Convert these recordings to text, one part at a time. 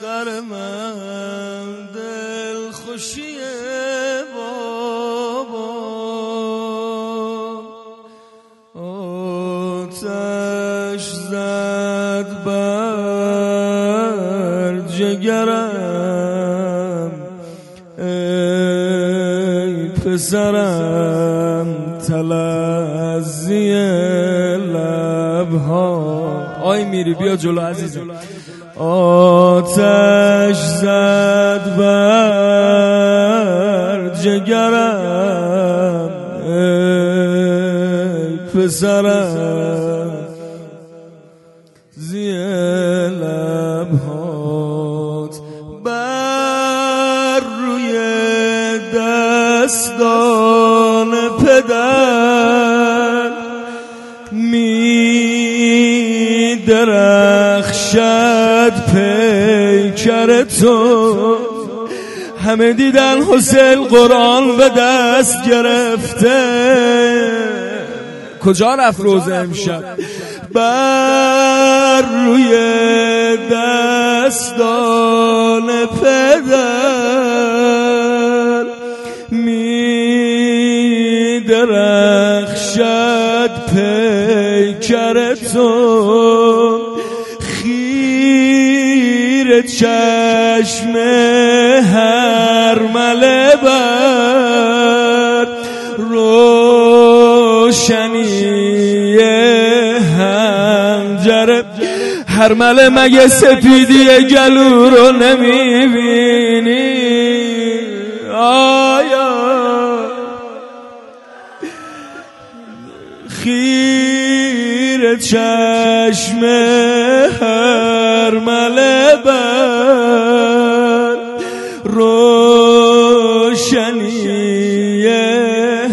سر من دل خوشی بابا آتش زد بر جگرم. ای پسرم تلزی لبها. آی میری بیا جلو عزیزم. آتش زد بر جگرم ای پسرم. زی لبهات بر روی دستان پدر می درخشد پیکر تو. همه دیدن حسین قرآن به دست گرفته. کجا رفت روز امشب؟ بر روی دستان پدر. می درخشد پیکر تو. خیر چشم هر مله بر. روشنی هنجره هر مله مگه سپیدی گلو رو نمی‌بینی؟ آیا چشم هر مله بر. روشنی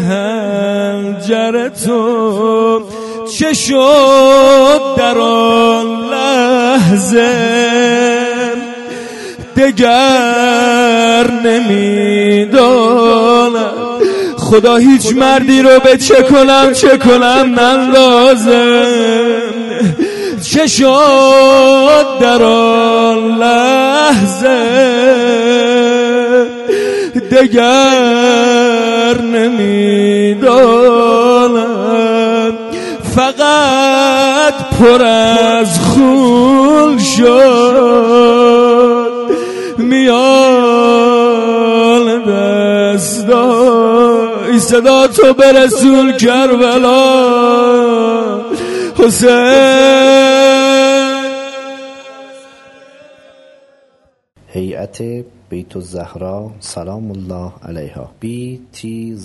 هنجر تو چه شد در آن لحظه؟ دگر نمی‌دانم خدا هیچ مردی رو به چه کنم چه کنم نندازم. چه شد در آن لحظه؟ دگر نمی‌دانم. فقط پر از خون شد. میان دستای صدا تو به رسول کربلا. حسین. هیئت بیت الزهرا سلام الله علیها. Btzs.ir